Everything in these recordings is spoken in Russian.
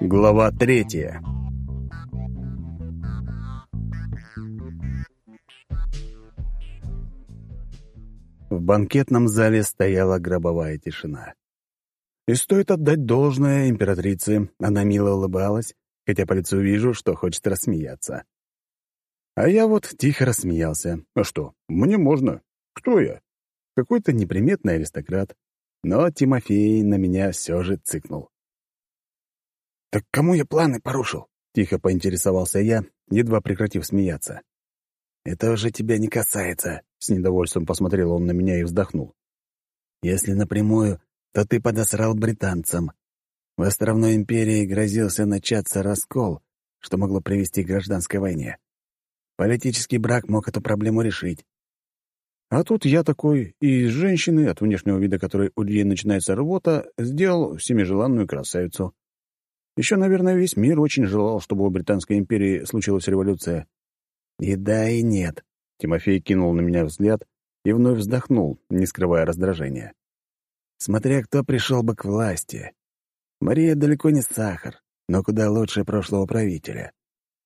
Глава третья. В банкетном зале стояла гробовая тишина. И стоит отдать должное императрице, она мило улыбалась, хотя по лицу вижу, что хочет рассмеяться. А я вот тихо рассмеялся. А что, мне можно? Кто я? Какой-то неприметный аристократ. Но Тимофей на меня все же цыкнул. «Так кому я планы порушил?» — тихо поинтересовался я, едва прекратив смеяться. «Это уже тебя не касается», — с недовольством посмотрел он на меня и вздохнул. «Если напрямую, то ты подосрал британцам. В островной империи грозился начаться раскол, что могло привести к гражданской войне. Политический брак мог эту проблему решить. А тут я такой, и из женщины, от внешнего вида которой у людей начинается рвота, сделал всемижеланную красавицу. Еще, наверное, весь мир очень желал, чтобы у Британской империи случилась революция. И да, и нет. Тимофей кинул на меня взгляд и вновь вздохнул, не скрывая раздражения. Смотря кто пришел бы к власти. Мария далеко не сахар, но куда лучше прошлого правителя.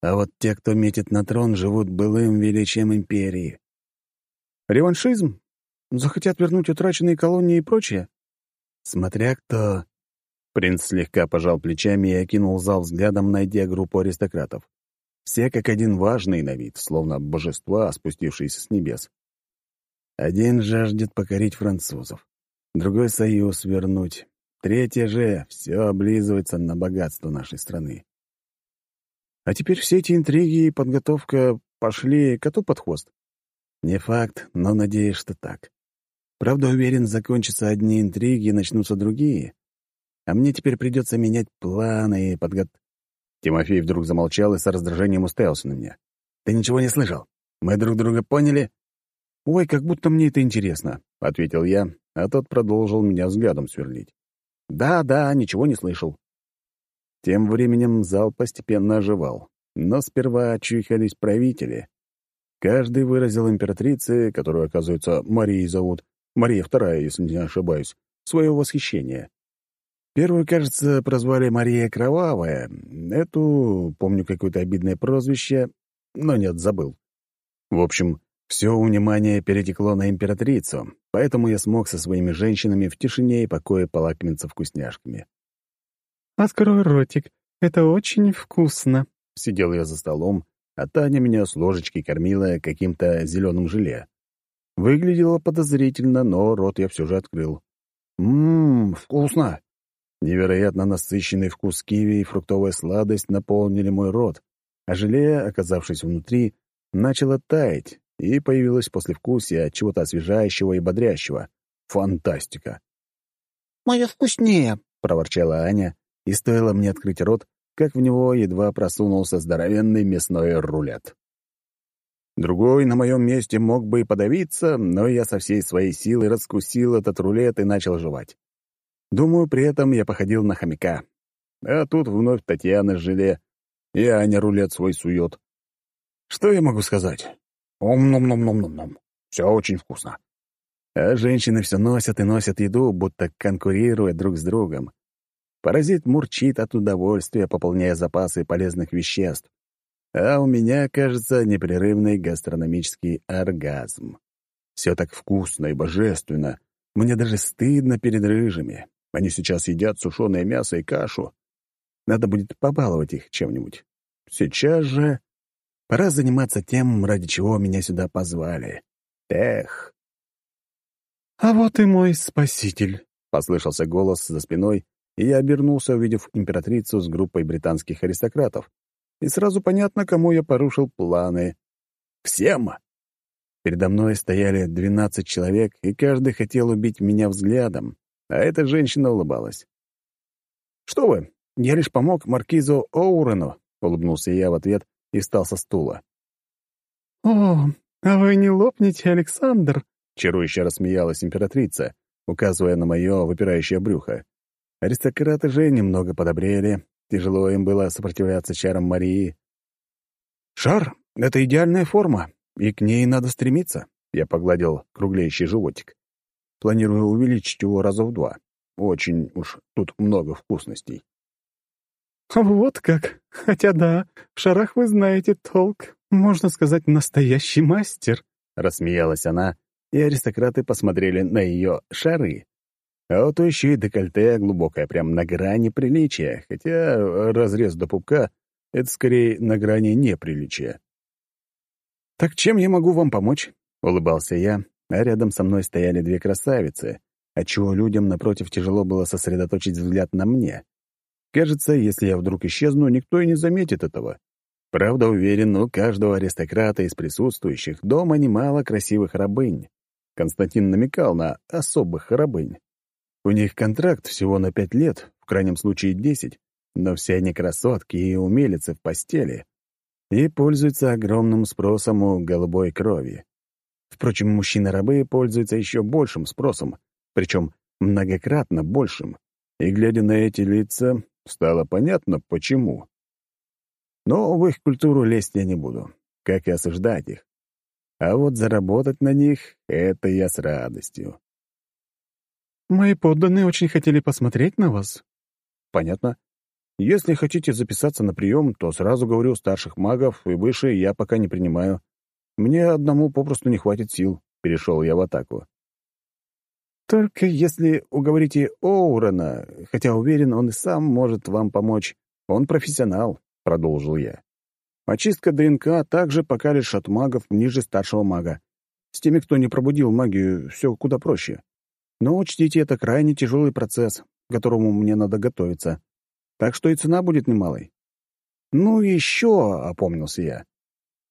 А вот те, кто метит на трон, живут былым величием империи. Реваншизм? Захотят вернуть утраченные колонии и прочее? Смотря кто. Принц слегка пожал плечами и окинул зал взглядом, найдя группу аристократов. Все как один важный на вид, словно божества, спустившиеся с небес. Один жаждет покорить французов, другой — союз вернуть, третий же — все облизывается на богатство нашей страны. А теперь все эти интриги и подготовка пошли коту под хвост. Не факт, но надеюсь, что так. Правда, уверен, закончатся одни интриги и начнутся другие. А мне теперь придется менять планы и подгот... Тимофей вдруг замолчал и с раздражением уставился на меня. «Ты ничего не слышал? Мы друг друга поняли?» «Ой, как будто мне это интересно», — ответил я, а тот продолжил меня взглядом сверлить. «Да, да, ничего не слышал». Тем временем зал постепенно оживал, но сперва очухались правители. Каждый выразил императрице, которую, оказывается, Марией зовут, Мария Вторая, если не ошибаюсь, свое восхищение. Первую, кажется, прозвали Мария Кровавая. Эту, помню, какое-то обидное прозвище, но нет, забыл. В общем, все внимание перетекло на императрицу, поэтому я смог со своими женщинами в тишине и покое полакомиться вкусняшками. «Открой ротик, это очень вкусно», — сидел я за столом, а Таня меня с ложечки кормила каким-то зеленым желе. Выглядело подозрительно, но рот я все же открыл. «Ммм, вкусно!» Невероятно насыщенный вкус киви и фруктовая сладость наполнили мой рот, а желе, оказавшись внутри, начало таять, и появилось послевкусие чего-то освежающего и бодрящего. Фантастика! «Мое вкуснее!» — проворчала Аня, и стоило мне открыть рот, как в него едва просунулся здоровенный мясной рулет. Другой на моем месте мог бы и подавиться, но я со всей своей силы раскусил этот рулет и начал жевать. Думаю, при этом я походил на хомяка. А тут вновь Татьяна с желе, и Аня рулет свой сует. Что я могу сказать? Ом-ном-ном-ном-ном-ном. Все очень вкусно. А женщины все носят и носят еду, будто конкурируя друг с другом. Паразит мурчит от удовольствия, пополняя запасы полезных веществ. А у меня, кажется, непрерывный гастрономический оргазм. Все так вкусно и божественно. Мне даже стыдно перед рыжими. Они сейчас едят сушеное мясо и кашу. Надо будет побаловать их чем-нибудь. Сейчас же пора заниматься тем, ради чего меня сюда позвали. Эх. «А вот и мой спаситель», — послышался голос за спиной, и я обернулся, увидев императрицу с группой британских аристократов. И сразу понятно, кому я порушил планы. Всем! Передо мной стояли двенадцать человек, и каждый хотел убить меня взглядом, а эта женщина улыбалась. «Что вы, я лишь помог маркизу Оурену», — улыбнулся я в ответ и встал со стула. «О, а вы не лопнете, Александр?» — чарующе рассмеялась императрица, указывая на мое выпирающее брюхо. Аристократы же немного подобрели, тяжело им было сопротивляться чарам Марии. «Шар — это идеальная форма, и к ней надо стремиться», — я погладил круглеющий животик. Планирую увеличить его раза в два. Очень уж тут много вкусностей. «Вот как! Хотя да, в шарах вы знаете толк. Можно сказать, настоящий мастер!» — рассмеялась она, и аристократы посмотрели на ее шары. А вот еще и декольте глубокое, прям на грани приличия, хотя разрез до пупка — это скорее на грани неприличия. «Так чем я могу вам помочь?» — улыбался я, а рядом со мной стояли две красавицы, отчего людям напротив тяжело было сосредоточить взгляд на мне. Кажется, если я вдруг исчезну, никто и не заметит этого. Правда, уверен, у каждого аристократа из присутствующих дома немало красивых рабынь. Константин намекал на особых рабынь. У них контракт всего на пять лет, в крайнем случае десять, но все они красотки и умелицы в постели и пользуются огромным спросом у голубой крови. Впрочем, мужчины-рабы пользуются еще большим спросом, причем многократно большим. И, глядя на эти лица, Стало понятно, почему. Но в их культуру лезть я не буду, как и осуждать их. А вот заработать на них — это я с радостью. «Мои подданные очень хотели посмотреть на вас». «Понятно. Если хотите записаться на прием, то сразу говорю старших магов и выше я пока не принимаю. Мне одному попросту не хватит сил», — перешел я в атаку. Только если уговорите Оурона, хотя уверен, он и сам может вам помочь. Он профессионал, — продолжил я. Очистка ДНК также пока лишь от магов ниже старшего мага. С теми, кто не пробудил магию, все куда проще. Но учтите, это крайне тяжелый процесс, к которому мне надо готовиться. Так что и цена будет немалой. Ну еще, — опомнился я.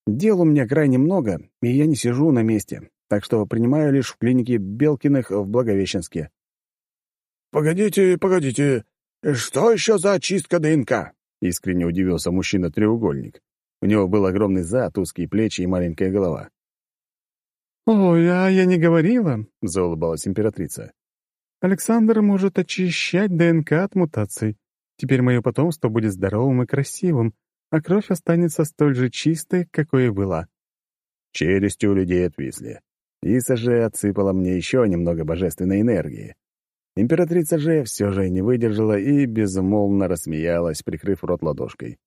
Дел у меня крайне много, и я не сижу на месте так что принимаю лишь в клинике Белкиных в Благовещенске». «Погодите, погодите, что еще за очистка ДНК?» — искренне удивился мужчина-треугольник. У него был огромный зад, узкие плечи и маленькая голова. «Ой, а я не говорила», — заулыбалась императрица. «Александр может очищать ДНК от мутаций. Теперь мое потомство будет здоровым и красивым, а кровь останется столь же чистой, какой и была». Челюсти у людей отвисли. Иса же отсыпала мне еще немного божественной энергии. Императрица же все же не выдержала и безмолвно рассмеялась, прикрыв рот ладошкой.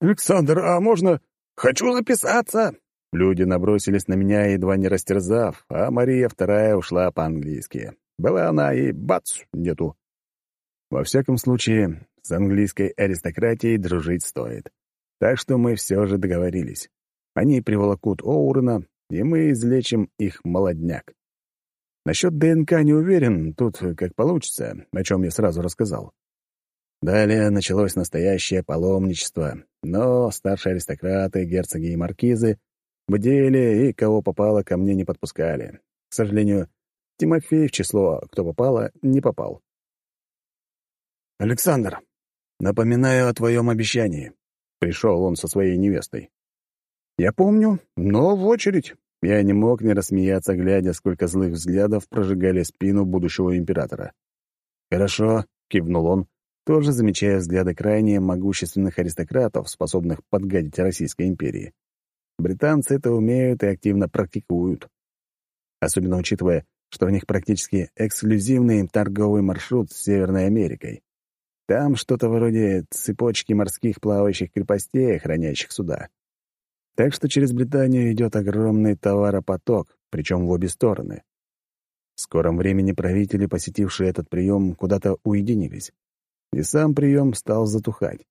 «Александр, а можно? Хочу записаться!» Люди набросились на меня, едва не растерзав, а Мария Вторая ушла по-английски. Была она и бац, нету. Во всяком случае, с английской аристократией дружить стоит. Так что мы все же договорились. Они приволокут Оурена, и мы излечим их молодняк. Насчет ДНК не уверен, тут как получится, о чем я сразу рассказал. Далее началось настоящее паломничество, но старшие аристократы, герцоги и маркизы бдели и кого попало ко мне не подпускали. К сожалению, Тимофей в число «кто попало» не попал. «Александр, напоминаю о твоем обещании», — пришел он со своей невестой. Я помню, но в очередь. Я не мог не рассмеяться, глядя, сколько злых взглядов прожигали спину будущего императора. «Хорошо», — кивнул он, тоже замечая взгляды крайне могущественных аристократов, способных подгадить Российской империи. Британцы это умеют и активно практикуют. Особенно учитывая, что у них практически эксклюзивный торговый маршрут с Северной Америкой. Там что-то вроде цепочки морских плавающих крепостей, охраняющих суда. Так что через Британию идет огромный товаропоток, причем в обе стороны. В скором времени правители, посетившие этот прием, куда-то уединились. И сам прием стал затухать.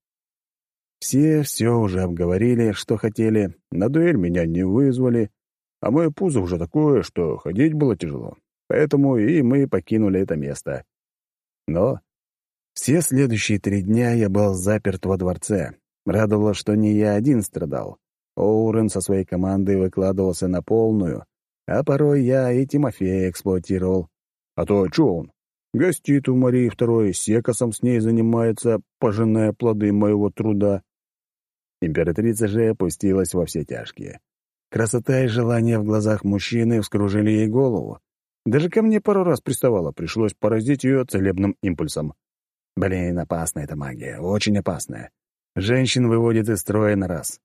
Все все уже обговорили, что хотели, на дуэль меня не вызвали, а мое пузо уже такое, что ходить было тяжело. Поэтому и мы покинули это место. Но все следующие три дня я был заперт во дворце. Радовало, что не я один страдал. Оурен со своей командой выкладывался на полную, а порой я и Тимофея эксплуатировал. А то чё он? Гостит у Марии Второй, секосом с ней занимается, пожиная плоды моего труда. Императрица же опустилась во все тяжкие. Красота и желание в глазах мужчины вскружили ей голову. Даже ко мне пару раз приставала, пришлось поразить ее целебным импульсом. Блин, опасная эта магия, очень опасная. Женщин выводит из строя на раз.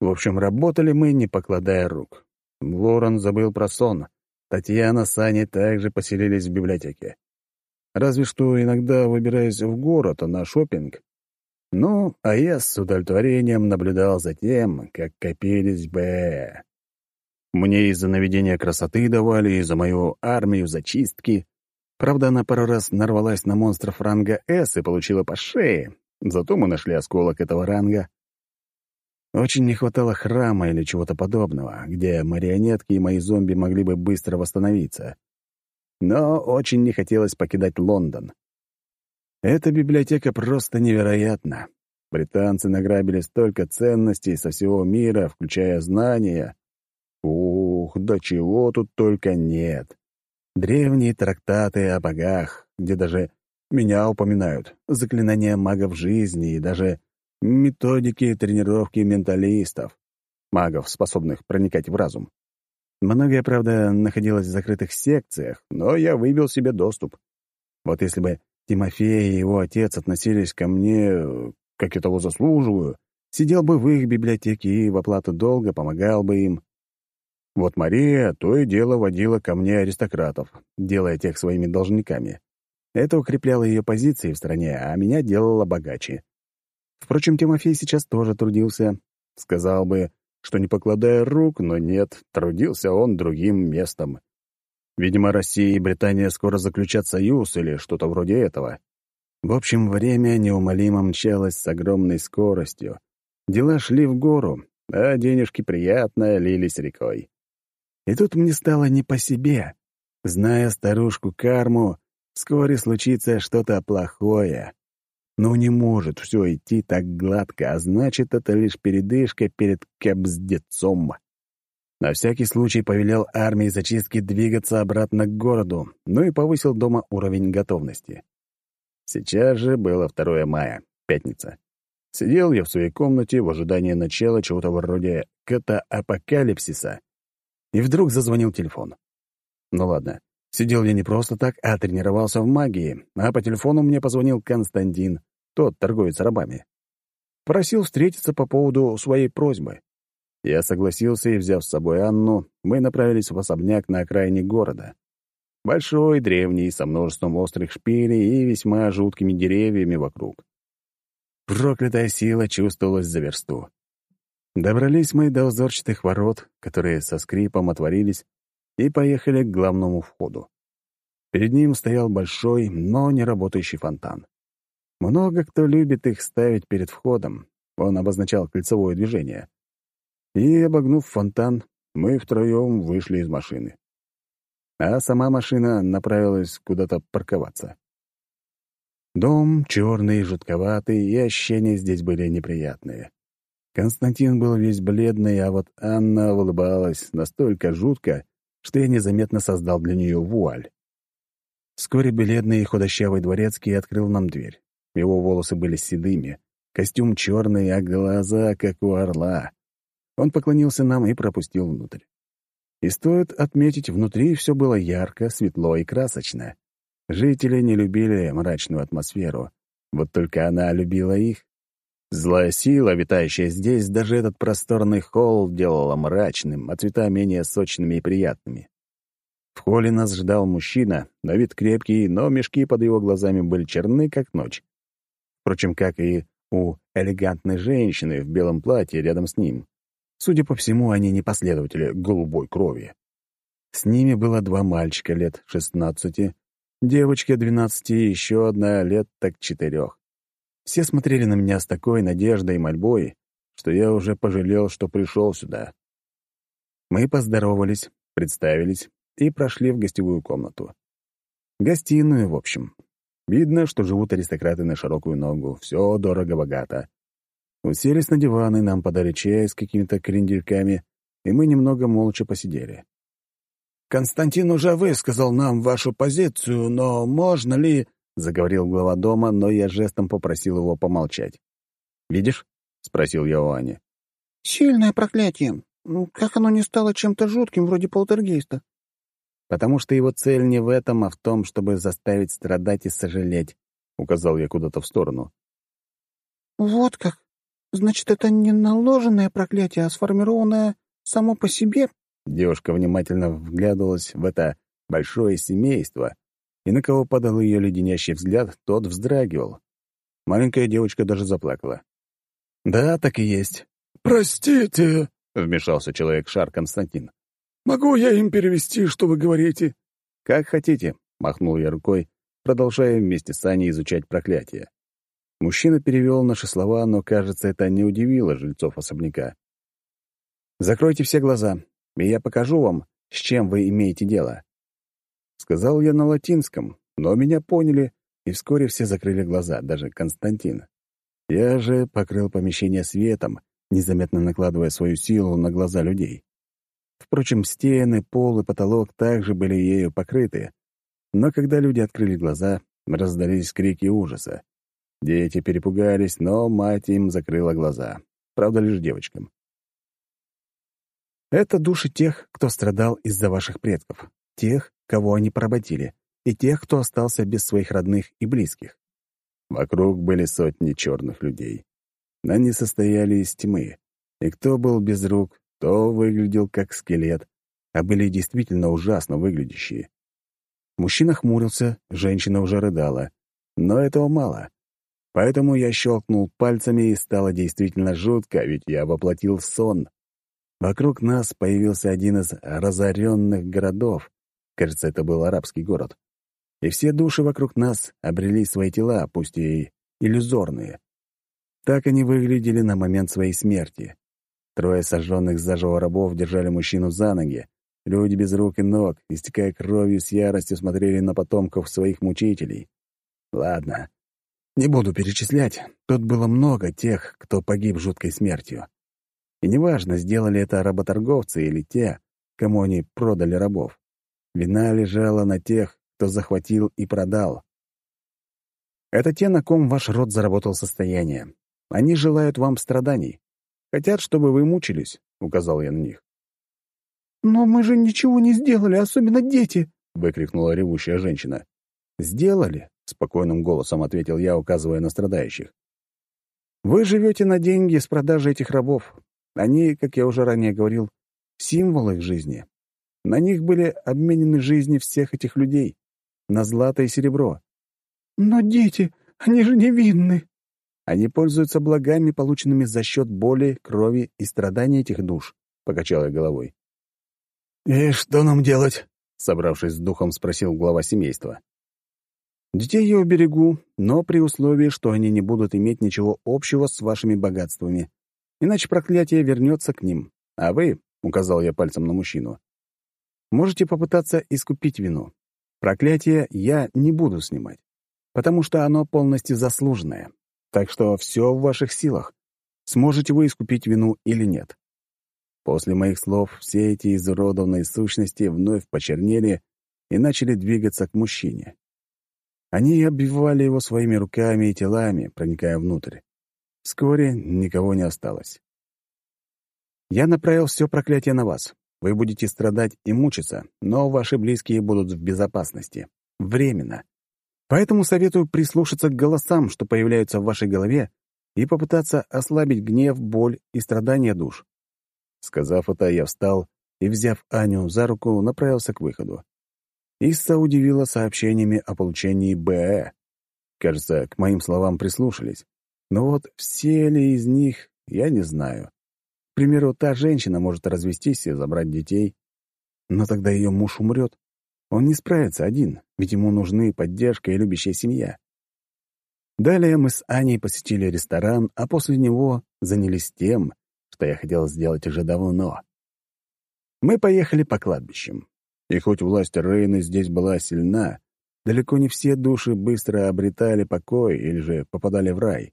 В общем, работали мы, не покладая рук. Ворон забыл про сон. Татьяна с Аней также поселились в библиотеке. Разве что иногда выбираясь в город на шопинг. Ну, а я с удовлетворением наблюдал за тем, как копились бы. Мне из-за наведения красоты давали, и за мою армию зачистки. Правда, она пару раз нарвалась на монстров ранга «С» и получила по шее. Зато мы нашли осколок этого ранга. Очень не хватало храма или чего-то подобного, где марионетки и мои зомби могли бы быстро восстановиться. Но очень не хотелось покидать Лондон. Эта библиотека просто невероятна. Британцы награбили столько ценностей со всего мира, включая знания. Ух, да чего тут только нет. Древние трактаты о богах, где даже меня упоминают, заклинания магов жизни и даже методики тренировки менталистов, магов, способных проникать в разум. Многое, правда, находилось в закрытых секциях, но я выбил себе доступ. Вот если бы Тимофей и его отец относились ко мне, как я того заслуживаю, сидел бы в их библиотеке и в оплату долга помогал бы им. Вот Мария то и дело водила ко мне аристократов, делая тех своими должниками. Это укрепляло ее позиции в стране, а меня делало богаче. Впрочем, Тимофей сейчас тоже трудился. Сказал бы, что не покладая рук, но нет, трудился он другим местом. Видимо, Россия и Британия скоро заключат союз или что-то вроде этого. В общем, время неумолимо мчалось с огромной скоростью. Дела шли в гору, а денежки приятно лились рекой. И тут мне стало не по себе. Зная старушку карму, вскоре случится что-то плохое. Но не может все идти так гладко, а значит, это лишь передышка перед кэбздецом. На всякий случай повелел армии зачистки двигаться обратно к городу, ну и повысил дома уровень готовности. Сейчас же было 2 мая, пятница. Сидел я в своей комнате в ожидании начала чего-то вроде ката-апокалипсиса, и вдруг зазвонил телефон. Ну ладно, Сидел я не просто так, а тренировался в магии, а по телефону мне позвонил Константин, тот торговец рабами. Просил встретиться по поводу своей просьбы. Я согласился и, взяв с собой Анну, мы направились в особняк на окраине города. Большой, древний, со множеством острых шпилей и весьма жуткими деревьями вокруг. Проклятая сила чувствовалась за версту. Добрались мы до узорчатых ворот, которые со скрипом отворились, и поехали к главному входу. Перед ним стоял большой, но не работающий фонтан. Много кто любит их ставить перед входом. Он обозначал кольцевое движение. И, обогнув фонтан, мы втроем вышли из машины. А сама машина направилась куда-то парковаться. Дом черный, жутковатый, и ощущения здесь были неприятные. Константин был весь бледный, а вот Анна улыбалась настолько жутко, что я незаметно создал для нее вуаль. Вскоре бледный и худощавый дворецкий открыл нам дверь. Его волосы были седыми, костюм черный, а глаза, как у орла. Он поклонился нам и пропустил внутрь. И стоит отметить, внутри все было ярко, светло и красочно. Жители не любили мрачную атмосферу, вот только она любила их. Злая сила, витающая здесь, даже этот просторный холл делала мрачным, а цвета менее сочными и приятными. В холле нас ждал мужчина, на вид крепкий, но мешки под его глазами были черны, как ночь. Впрочем, как и у элегантной женщины в белом платье рядом с ним. Судя по всему, они не последователи голубой крови. С ними было два мальчика лет шестнадцати, девочка двенадцати и еще одна лет так четырех. Все смотрели на меня с такой надеждой и мольбой, что я уже пожалел, что пришел сюда. Мы поздоровались, представились и прошли в гостевую комнату. Гостиную, в общем. Видно, что живут аристократы на широкую ногу, все дорого-богато. Уселись на диваны, нам подали чай с какими-то крендельками, и мы немного молча посидели. «Константин уже высказал нам вашу позицию, но можно ли...» — заговорил глава дома, но я жестом попросил его помолчать. «Видишь?» — спросил я у Ани. «Сильное проклятие. Ну, как оно не стало чем-то жутким, вроде полтергейста?» «Потому что его цель не в этом, а в том, чтобы заставить страдать и сожалеть», — указал я куда-то в сторону. «Вот как? Значит, это не наложенное проклятие, а сформированное само по себе?» Девушка внимательно вглядывалась в это большое семейство, и на кого падал ее леденящий взгляд, тот вздрагивал. Маленькая девочка даже заплакала. «Да, так и есть». «Простите», — вмешался человек-шар Константин. «Могу я им перевести, что вы говорите?» «Как хотите», — махнул я рукой, продолжая вместе с Аней изучать проклятие. Мужчина перевел наши слова, но, кажется, это не удивило жильцов особняка. «Закройте все глаза, и я покажу вам, с чем вы имеете дело». Сказал я на латинском, но меня поняли, и вскоре все закрыли глаза, даже Константин. Я же покрыл помещение светом, незаметно накладывая свою силу на глаза людей. Впрочем, стены, пол и потолок также были ею покрыты. Но когда люди открыли глаза, раздались крики ужаса. Дети перепугались, но мать им закрыла глаза. Правда, лишь девочкам. Это души тех, кто страдал из-за ваших предков, тех, кого они поработили, и тех, кто остался без своих родных и близких. Вокруг были сотни черных людей. Они состояли из тьмы, и кто был без рук, то выглядел как скелет, а были действительно ужасно выглядящие. Мужчина хмурился, женщина уже рыдала. Но этого мало. Поэтому я щелкнул пальцами, и стало действительно жутко, ведь я воплотил сон. Вокруг нас появился один из разоренных городов. Кажется, это был арабский город. И все души вокруг нас обрели свои тела, пусть и иллюзорные. Так они выглядели на момент своей смерти. Трое сожженных заживо рабов держали мужчину за ноги. Люди без рук и ног, истекая кровью с яростью, смотрели на потомков своих мучителей. Ладно, не буду перечислять, тут было много тех, кто погиб жуткой смертью. И неважно, сделали это работорговцы или те, кому они продали рабов. Вина лежала на тех, кто захватил и продал. Это те, на ком ваш род заработал состояние. Они желают вам страданий. Хотят, чтобы вы мучились, — указал я на них. «Но мы же ничего не сделали, особенно дети!» — выкрикнула ревущая женщина. «Сделали?» — спокойным голосом ответил я, указывая на страдающих. «Вы живете на деньги с продажи этих рабов. Они, как я уже ранее говорил, символы их жизни. На них были обменены жизни всех этих людей. На злато и серебро. «Но дети, они же невинны!» Они пользуются благами, полученными за счет боли, крови и страданий этих душ», — покачал я головой. «И что нам делать?» — собравшись с духом, спросил глава семейства. Детей я уберегу, но при условии, что они не будут иметь ничего общего с вашими богатствами. Иначе проклятие вернется к ним. А вы, — указал я пальцем на мужчину, — можете попытаться искупить вину. Проклятие я не буду снимать, потому что оно полностью заслуженное. Так что все в ваших силах. Сможете вы искупить вину или нет. После моих слов все эти изуродованные сущности вновь почернели и начали двигаться к мужчине. Они обвивали его своими руками и телами, проникая внутрь. Вскоре никого не осталось. «Я направил все проклятие на вас. Вы будете страдать и мучиться, но ваши близкие будут в безопасности. Временно. Поэтому советую прислушаться к голосам, что появляются в вашей голове, и попытаться ослабить гнев, боль и страдания душ». Сказав это, я встал и, взяв Аню за руку, направился к выходу. Исса удивила сообщениями о получении БЭ. Кажется, к моим словам прислушались. Но вот все ли из них, я не знаю. К примеру, та женщина может развестись и забрать детей. Но тогда ее муж умрет. Он не справится один, ведь ему нужны поддержка и любящая семья. Далее мы с Аней посетили ресторан, а после него занялись тем, что я хотел сделать уже давно. Мы поехали по кладбищам. И хоть власть Рейны здесь была сильна, далеко не все души быстро обретали покой или же попадали в рай.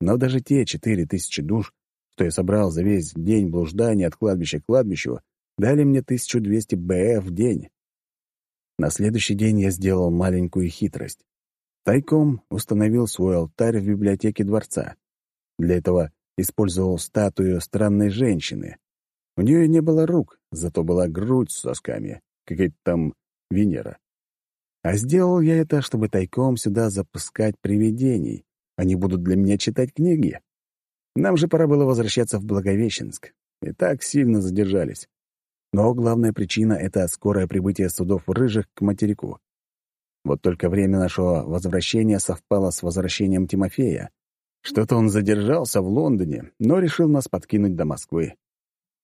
Но даже те четыре тысячи душ, что я собрал за весь день блуждания от кладбища к кладбищу, дали мне 1200 БФ в день. На следующий день я сделал маленькую хитрость. Тайком установил свой алтарь в библиотеке дворца. Для этого использовал статую странной женщины. У нее не было рук, зато была грудь с сосками какая-то там Венера. А сделал я это, чтобы тайком сюда запускать привидений. Они будут для меня читать книги. Нам же пора было возвращаться в Благовещенск. И так сильно задержались. Но главная причина — это скорое прибытие судов рыжих к материку. Вот только время нашего возвращения совпало с возвращением Тимофея. Что-то он задержался в Лондоне, но решил нас подкинуть до Москвы.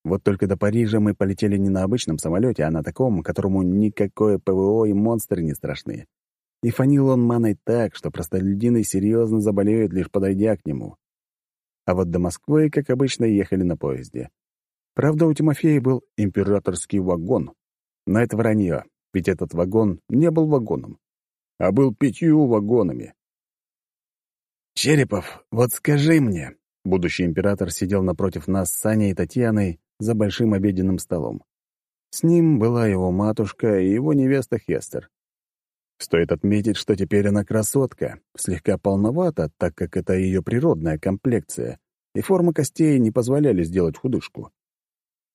Вот только до Парижа мы полетели не на обычном самолете, а на таком, которому никакое ПВО и монстры не страшны. И фанил он маной так, что простолюдины серьезно заболеют, лишь подойдя к нему. А вот до Москвы, как обычно, ехали на поезде. Правда, у Тимофея был императорский вагон. Но это вранье, ведь этот вагон не был вагоном, а был пятью вагонами. «Черепов, вот скажи мне...» Будущий император сидел напротив нас с Саней и Татьяной за большим обеденным столом. С ним была его матушка и его невеста Хестер. Стоит отметить, что теперь она красотка, слегка полновата, так как это ее природная комплекция, и форма костей не позволяли сделать худышку.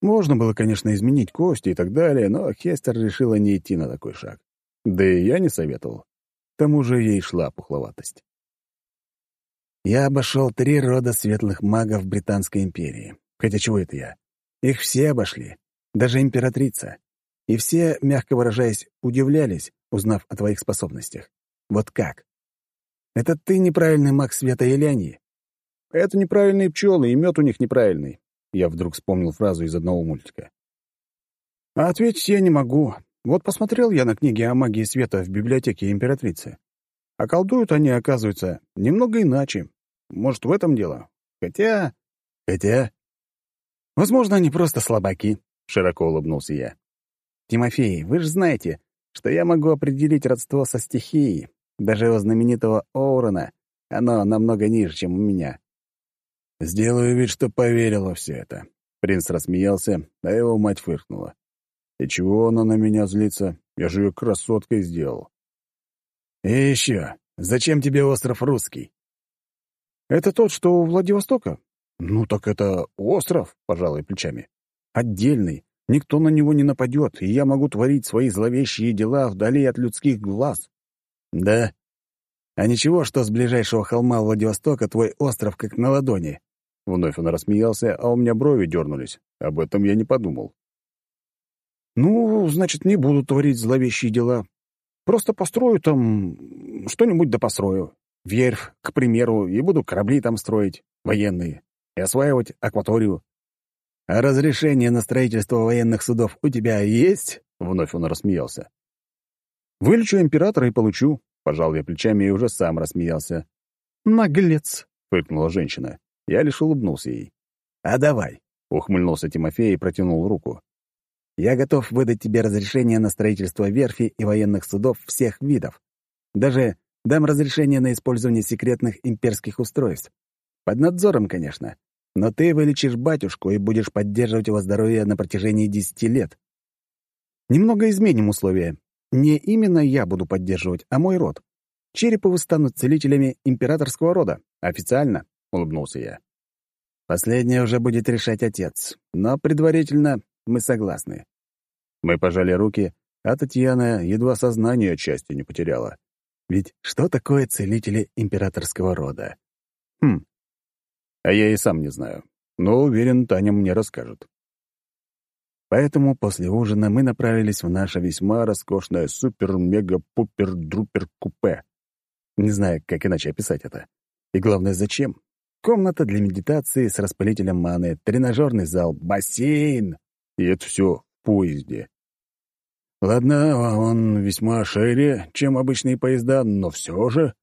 Можно было, конечно, изменить кости и так далее, но Хестер решила не идти на такой шаг. Да и я не советовал. К тому же ей шла пухловатость. Я обошел три рода светлых магов Британской империи. Хотя чего это я? Их все обошли, даже императрица. И все, мягко выражаясь, удивлялись, узнав о твоих способностях. Вот как? Это ты неправильный маг света или они? Это неправильные пчелы, и мед у них неправильный. Я вдруг вспомнил фразу из одного мультика. А ответить я не могу. Вот посмотрел я на книги о магии света в библиотеке императрицы. А колдуют они, оказывается, немного иначе. Может, в этом дело. Хотя... Хотя... Возможно, они просто слабаки, — широко улыбнулся я. Тимофей, вы же знаете, что я могу определить родство со стихией. Даже у знаменитого Оурона оно намного ниже, чем у меня. Сделаю вид, что поверил во все это. Принц рассмеялся, а его мать фыркнула. И чего она на меня злится? Я же ее красоткой сделал. И еще, зачем тебе остров Русский? Это тот, что у Владивостока? «Ну так это остров», — пожалуй, плечами. «Отдельный. Никто на него не нападет, и я могу творить свои зловещие дела вдали от людских глаз». «Да? А ничего, что с ближайшего холма Владивостока твой остров как на ладони?» Вновь он рассмеялся, а у меня брови дернулись. Об этом я не подумал. «Ну, значит, не буду творить зловещие дела. Просто построю там что-нибудь да построю. Верфь, к примеру, и буду корабли там строить, военные и осваивать акваторию. «А разрешение на строительство военных судов у тебя есть?» — вновь он рассмеялся. «Вылечу императора и получу», — пожал я плечами и уже сам рассмеялся. «Наглец!» — фыркнула женщина. Я лишь улыбнулся ей. «А давай!» — ухмыльнулся Тимофей и протянул руку. «Я готов выдать тебе разрешение на строительство верфи и военных судов всех видов. Даже дам разрешение на использование секретных имперских устройств. Под надзором, конечно. Но ты вылечишь батюшку и будешь поддерживать его здоровье на протяжении десяти лет. Немного изменим условия. Не именно я буду поддерживать, а мой род. Череповы станут целителями императорского рода. Официально, — улыбнулся я. Последнее уже будет решать отец, но предварительно мы согласны. Мы пожали руки, а Татьяна едва сознание отчасти не потеряла. Ведь что такое целители императорского рода? Хм, а я и сам не знаю. Но уверен, Таня мне расскажет. Поэтому после ужина мы направились в наше весьма роскошное супер-мега-пупер-друпер-купе. Не знаю, как иначе описать это. И главное, зачем? Комната для медитации с распылителем маны, тренажерный зал, бассейн. И это все в поезде. Ладно, он весьма шире, чем обычные поезда, но все же...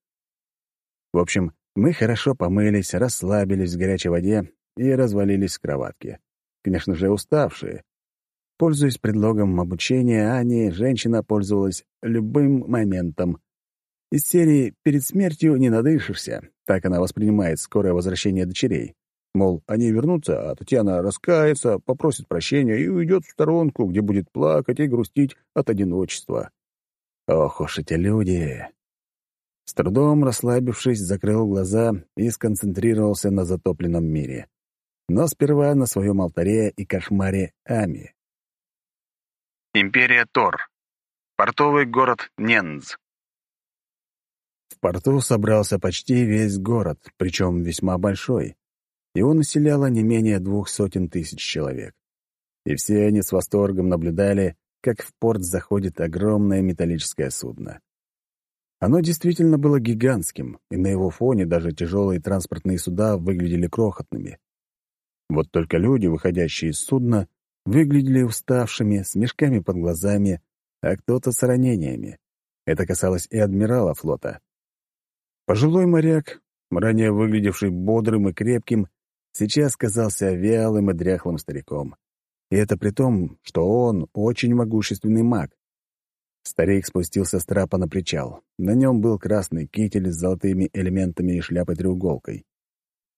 В общем, мы хорошо помылись, расслабились в горячей воде и развалились в кроватке. Конечно же, уставшие. Пользуясь предлогом обучения Ани, женщина пользовалась любым моментом. Из серии «Перед смертью не надышишься» — так она воспринимает скорое возвращение дочерей. Мол, они вернутся, а Татьяна раскается, попросит прощения и уйдет в сторонку, где будет плакать и грустить от одиночества. Ох уж эти люди! С трудом расслабившись, закрыл глаза и сконцентрировался на затопленном мире. Но сперва на своем алтаре и кошмаре Ами. Империя Тор. Портовый город Ненз. В порту собрался почти весь город, причем весьма большой. Его населяло не менее двух сотен тысяч человек. И все они с восторгом наблюдали, как в порт заходит огромное металлическое судно. Оно действительно было гигантским, и на его фоне даже тяжелые транспортные суда выглядели крохотными. Вот только люди, выходящие из судна, выглядели уставшими, с мешками под глазами, а кто-то с ранениями. Это касалось и адмирала флота. Пожилой моряк, ранее выглядевший бодрым и крепким, сейчас казался вялым и дряхлым стариком. И это при том, что он очень могущественный маг. Старик спустился с трапа на причал. На нем был красный китель с золотыми элементами и шляпой-треуголкой.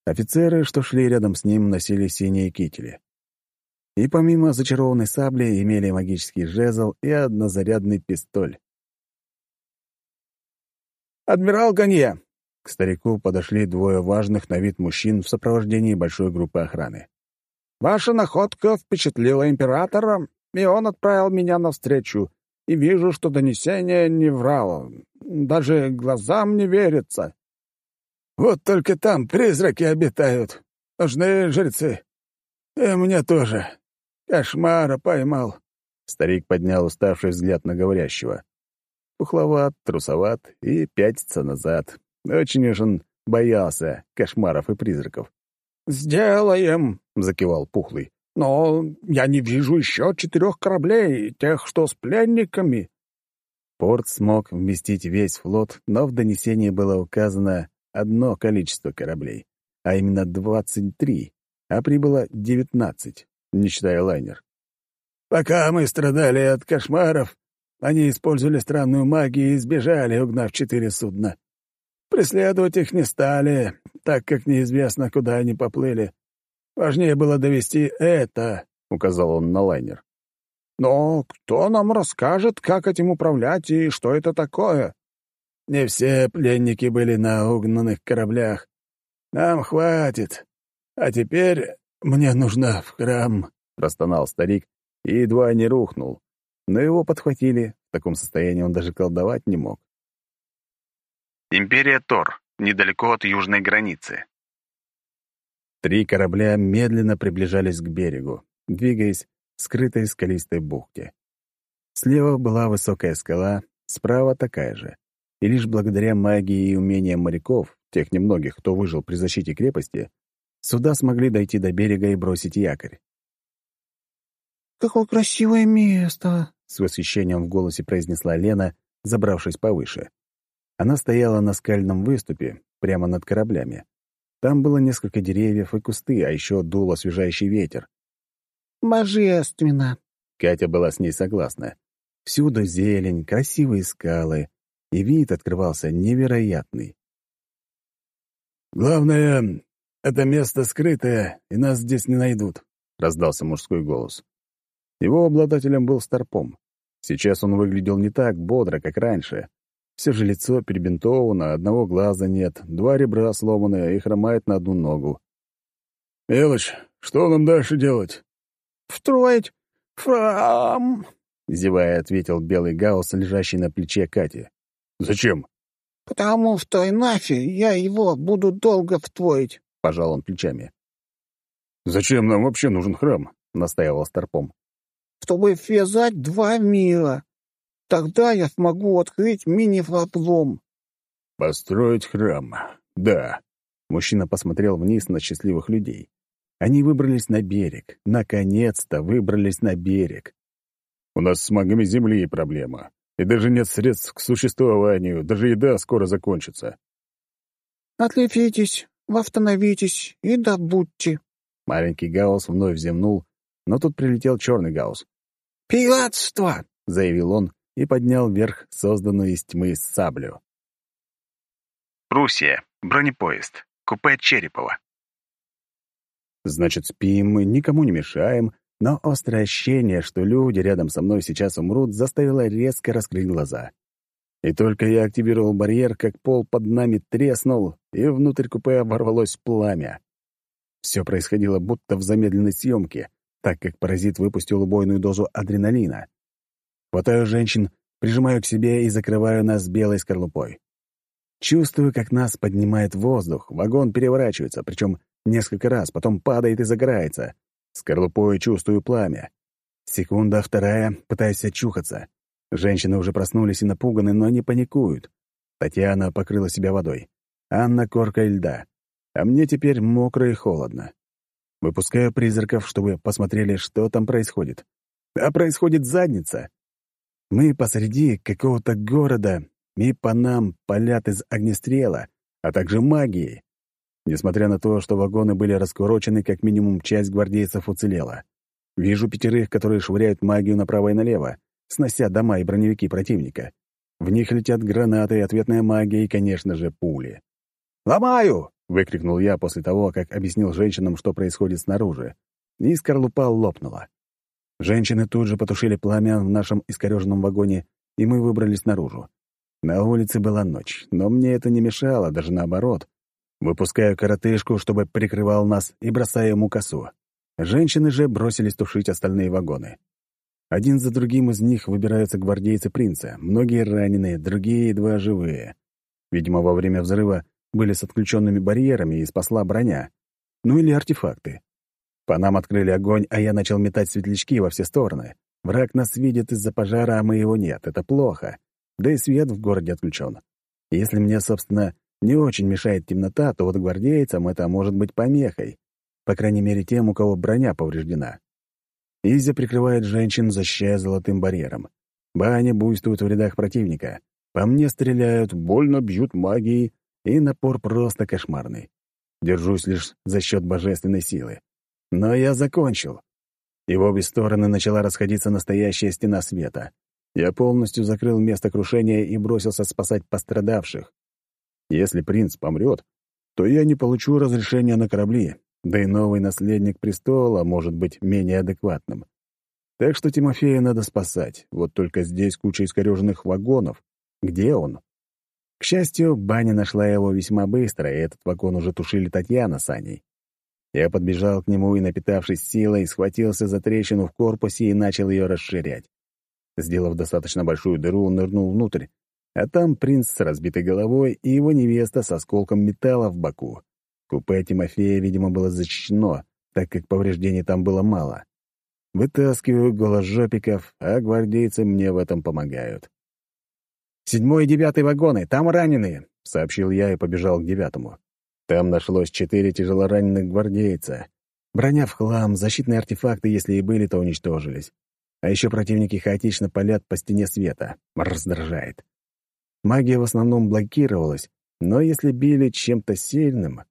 Офицеры, что шли рядом с ним, носили синие кители. И помимо зачарованной сабли имели магический жезл и однозарядный пистоль. «Адмирал Ганье!» К старику подошли двое важных на вид мужчин в сопровождении большой группы охраны. «Ваша находка впечатлила императора, и он отправил меня навстречу, и вижу, что донесение не врало. Даже глазам не верится. Вот только там призраки обитают. Нужны жрецы. И мне тоже. Кошмара поймал. Старик поднял уставший взгляд на говорящего. Пухловат, трусоват и пятится назад. Очень уж он боялся кошмаров и призраков. «Сделаем!» — закивал Пухлый. «Но я не вижу еще четырех кораблей, тех, что с пленниками». Порт смог вместить весь флот, но в донесении было указано одно количество кораблей, а именно 23, а прибыло 19, не считая лайнер. «Пока мы страдали от кошмаров, они использовали странную магию и сбежали, угнав четыре судна. Преследовать их не стали, так как неизвестно, куда они поплыли. Важнее было довести это», — указал он на лайнер. «Но кто нам расскажет, как этим управлять и что это такое?» Не все пленники были на угнанных кораблях. Нам хватит. А теперь мне нужно в храм», — простонал старик и едва не рухнул. Но его подхватили. В таком состоянии он даже колдовать не мог. Империя Тор, недалеко от южной границы. Три корабля медленно приближались к берегу, двигаясь в скрытой скалистой бухте. Слева была высокая скала, справа такая же и лишь благодаря магии и умениям моряков, тех немногих, кто выжил при защите крепости, суда смогли дойти до берега и бросить якорь. «Какое красивое место!» — с восхищением в голосе произнесла Лена, забравшись повыше. Она стояла на скальном выступе, прямо над кораблями. Там было несколько деревьев и кусты, а еще дул освежающий ветер. «Божественно!» Катя была с ней согласна. Всюду зелень, красивые скалы, и вид открывался невероятный. «Главное, это место скрытое, и нас здесь не найдут», — раздался мужской голос. Его обладателем был Старпом. Сейчас он выглядел не так бодро, как раньше. Все же лицо перебинтовано, одного глаза нет, два ребра сломаны и хромает на одну ногу. «Мелочь, что нам дальше делать?» «Встроить фрам», — зевая ответил белый гаусс, лежащий на плече Кати. «Зачем?» «Потому что иначе я его буду долго втворить», — пожал он плечами. «Зачем нам вообще нужен храм?» — настаивал Старпом. «Чтобы связать два мира. Тогда я смогу открыть мини-флоплом». «Построить храм. Да». Мужчина посмотрел вниз на счастливых людей. Они выбрались на берег. Наконец-то выбрались на берег. «У нас с магами Земли проблема и даже нет средств к существованию, даже еда скоро закончится. «Отлепитесь, восстановитесь и добудьте». Маленький Гаус вновь земнул, но тут прилетел черный Гаус. «Пиратство!» — заявил он и поднял вверх созданную из тьмы саблю. Пруссия. Бронепоезд. Купе Черепова. Значит, спим, никому не мешаем, но острое ощущение, что люди рядом со мной сейчас умрут, заставило резко раскрыть глаза. И только я активировал барьер, как пол под нами треснул, и внутрь купе оборвалось пламя. Все происходило будто в замедленной съемке, так как паразит выпустил убойную дозу адреналина. Хватаю женщин, прижимаю к себе и закрываю нас белой скорлупой. Чувствую, как нас поднимает воздух, вагон переворачивается, причем несколько раз, потом падает и загорается. Скорлупой чувствую пламя. Секунда, вторая, пытаюсь очухаться. Женщины уже проснулись и напуганы, но не паникуют. Татьяна покрыла себя водой. Анна — коркой льда. А мне теперь мокро и холодно. Выпускаю призраков, чтобы посмотрели, что там происходит. А происходит задница. Мы посреди какого-то города, и по нам палят из огнестрела, а также магии. Несмотря на то, что вагоны были раскурочены, как минимум часть гвардейцев уцелела. Вижу пятерых, которые швыряют магию направо и налево, снося дома и броневики противника. В них летят гранаты, ответная магия и, конечно же, пули. «Ломаю!» — выкрикнул я после того, как объяснил женщинам, что происходит снаружи. И скорлупа лопнула. Женщины тут же потушили пламя в нашем искореженном вагоне, и мы выбрались наружу. На улице была ночь, но мне это не мешало, даже наоборот. Выпускаю коротышку, чтобы прикрывал нас, и бросаю ему косу. Женщины же бросились тушить остальные вагоны. Один за другим из них выбираются гвардейцы принца, многие раненые, другие едва живые. Видимо, во время взрыва были с отключенными барьерами и спасла броня. Ну или артефакты. По нам открыли огонь, а я начал метать светлячки во все стороны. Враг нас видит из-за пожара, а мы его нет. Это плохо. Да и свет в городе отключен. Если мне, собственно, не очень мешает темнота, то вот гвардейцам это может быть помехой. По крайней мере, тем, у кого броня повреждена. Изя прикрывает женщин, защищая золотым барьером. Баня буйствует в рядах противника. По мне стреляют, больно бьют магией, и напор просто кошмарный. Держусь лишь за счет божественной силы. Но я закончил. И в обе стороны начала расходиться настоящая стена света. Я полностью закрыл место крушения и бросился спасать пострадавших. Если принц помрет, то я не получу разрешения на корабли, да и новый наследник престола может быть менее адекватным. Так что Тимофея надо спасать, вот только здесь куча искореженных вагонов. Где он? К счастью, баня нашла его весьма быстро, и этот вагон уже тушили Татьяна с Аней. Я подбежал к нему и, напитавшись силой, схватился за трещину в корпусе и начал ее расширять. Сделав достаточно большую дыру, он нырнул внутрь, а там принц с разбитой головой и его невеста с осколком металла в боку. Купе Тимофея, видимо, было защищено, так как повреждений там было мало. Вытаскиваю голожопиков, а гвардейцы мне в этом помогают. «Седьмой и девятый вагоны, там раненые», — сообщил я и побежал к девятому. Там нашлось четыре тяжелораненых гвардейца. Броня в хлам, защитные артефакты, если и были, то уничтожились. А еще противники хаотично палят по стене света. Раздражает. Магия в основном блокировалась, но если били чем-то сильным...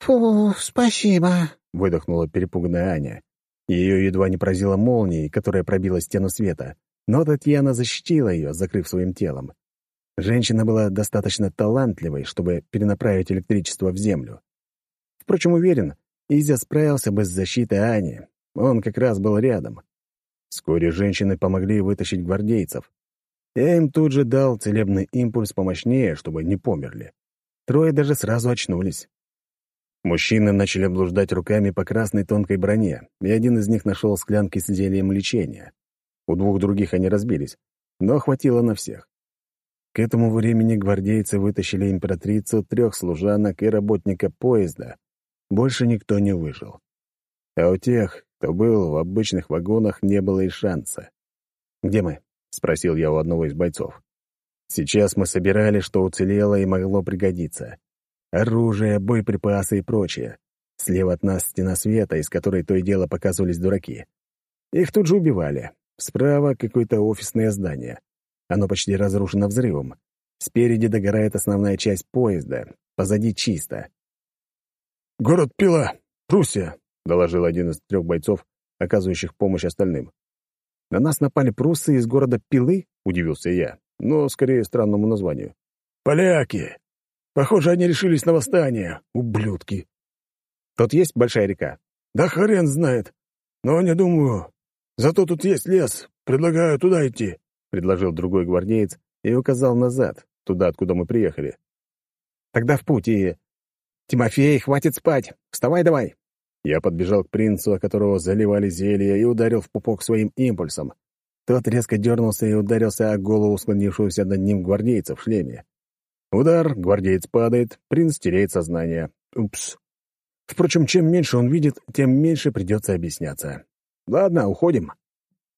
«Фу, спасибо», — выдохнула перепуганная Аня. Ее едва не поразила молнией, которая пробила стену света, но Татьяна защитила ее, закрыв своим телом. Женщина была достаточно талантливой, чтобы перенаправить электричество в землю. Впрочем, уверен, Изя справился бы с защитой Ани. Он как раз был рядом. Вскоре женщины помогли вытащить гвардейцев. Я им тут же дал целебный импульс помощнее, чтобы не померли. Трое даже сразу очнулись. Мужчины начали блуждать руками по красной тонкой броне, и один из них нашел склянки с зельем лечения. У двух других они разбились, но хватило на всех. К этому времени гвардейцы вытащили императрицу, трех служанок и работника поезда. Больше никто не выжил. А у тех, кто был в обычных вагонах, не было и шанса. «Где мы?» — спросил я у одного из бойцов. Сейчас мы собирали, что уцелело и могло пригодиться. Оружие, боеприпасы и прочее. Слева от нас стена света, из которой то и дело показывались дураки. Их тут же убивали. Справа какое-то офисное здание. Оно почти разрушено взрывом. Спереди догорает основная часть поезда. Позади чисто. «Город Пила, Пруссия», — доложил один из трех бойцов, оказывающих помощь остальным. «На нас напали пруссы из города Пилы?» — удивился я, но скорее странному названию. «Поляки! Похоже, они решились на восстание, ублюдки!» «Тут есть большая река?» «Да хрен знает. Но не думаю. Зато тут есть лес. Предлагаю туда идти», — предложил другой гвардеец и указал назад, туда, откуда мы приехали. «Тогда в путь и...» «Тимофей, хватит спать! Вставай давай!» Я подбежал к принцу, которого заливали зелья, и ударил в пупок своим импульсом. Тот резко дернулся и ударился о голову склонившегося над ним гвардейца в шлеме. Удар, гвардеец падает, принц теряет сознание. Упс. Впрочем, чем меньше он видит, тем меньше придется объясняться. Ладно, уходим.